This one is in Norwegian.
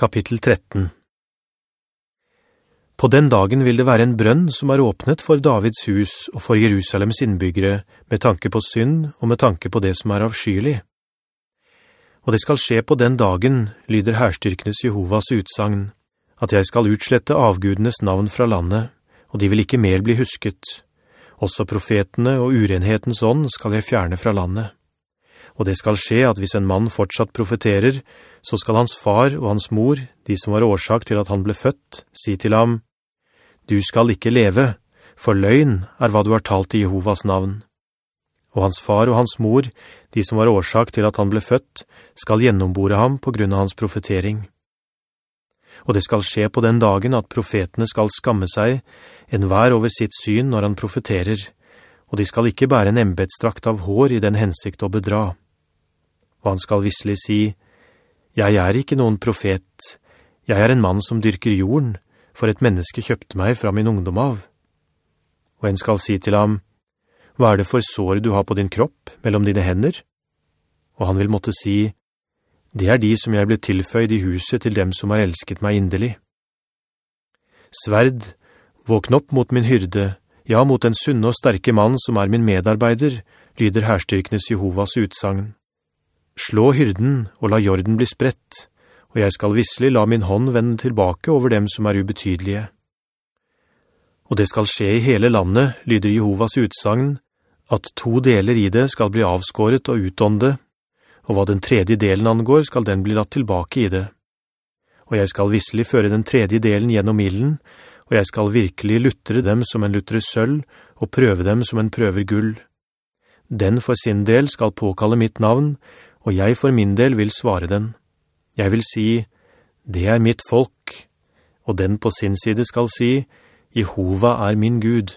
Kapittel 13 På den dagen vil det være en brønn som er åpnet for Davids hus og for Jerusalems innbyggere med tanke på synd og med tanke på det som er avskyelig. Og det skal skje på den dagen, lyder herstyrkenes Jehovas utsagn, at jeg skal utslette avgudenes navn fra landet, og de vil ikke mer bli husket. Også profetene og urenhetens ånd skal jeg fjerne fra landet. Og det skal skje at hvis en mann fortsatt profeterer, så skal hans far og hans mor, de som var årsak til at han ble født, si til ham, «Du skal ikke leve, for løgn er hva du har talt i Jehovas navn.» Og hans far og hans mor, de som var årsak til at han ble født, skal gjennombore ham på grunn av hans profetering. Og det skal skje på den dagen at profetene skal skamme seg, enhver over sitt syn når han profeterer, og de skal ikke bære en embedstrakt av hår i den hensikt å bedra og han skal visselig si, «Jeg er ikke noen profet, jeg er en mann som dyrker jorden, for et menneske kjøpte meg fra min ungdom av.» Og en skal si til ham, «Hva er det for sår du har på din kropp, mellom dine hender?» Og han vil måtte si, «Det er de som jeg ble tilføyd i huset til dem som har elsket meg indelig.» «Sverd, våkn opp mot min hyrde, ja, mot den sunne og sterke mann som er min medarbeider», lyder herstyrkenes Jehovas utsagn. Slå hyrden og la jorden bli spredt, og jeg skal visselig la min hånd vende tilbake over dem som er ubetydelige. Og det skal skje i hele landet, lyder Jehovas utsagn, at to deler i det skal bli avskåret og utånde, og hva den tredje delen angår skal den bli latt tilbake i det. Og jeg skal visselig føre den tredje delen gjennom illen, og jeg skal virkelig luttre dem som en lutrer sølv, og prøve dem som en prøver gull. Den for sin del skal påkalle mitt navn, og jeg for min del vil svare den. Jeg vil si, det er mitt folk, og den på sin side skal si, Jehova er min Gud.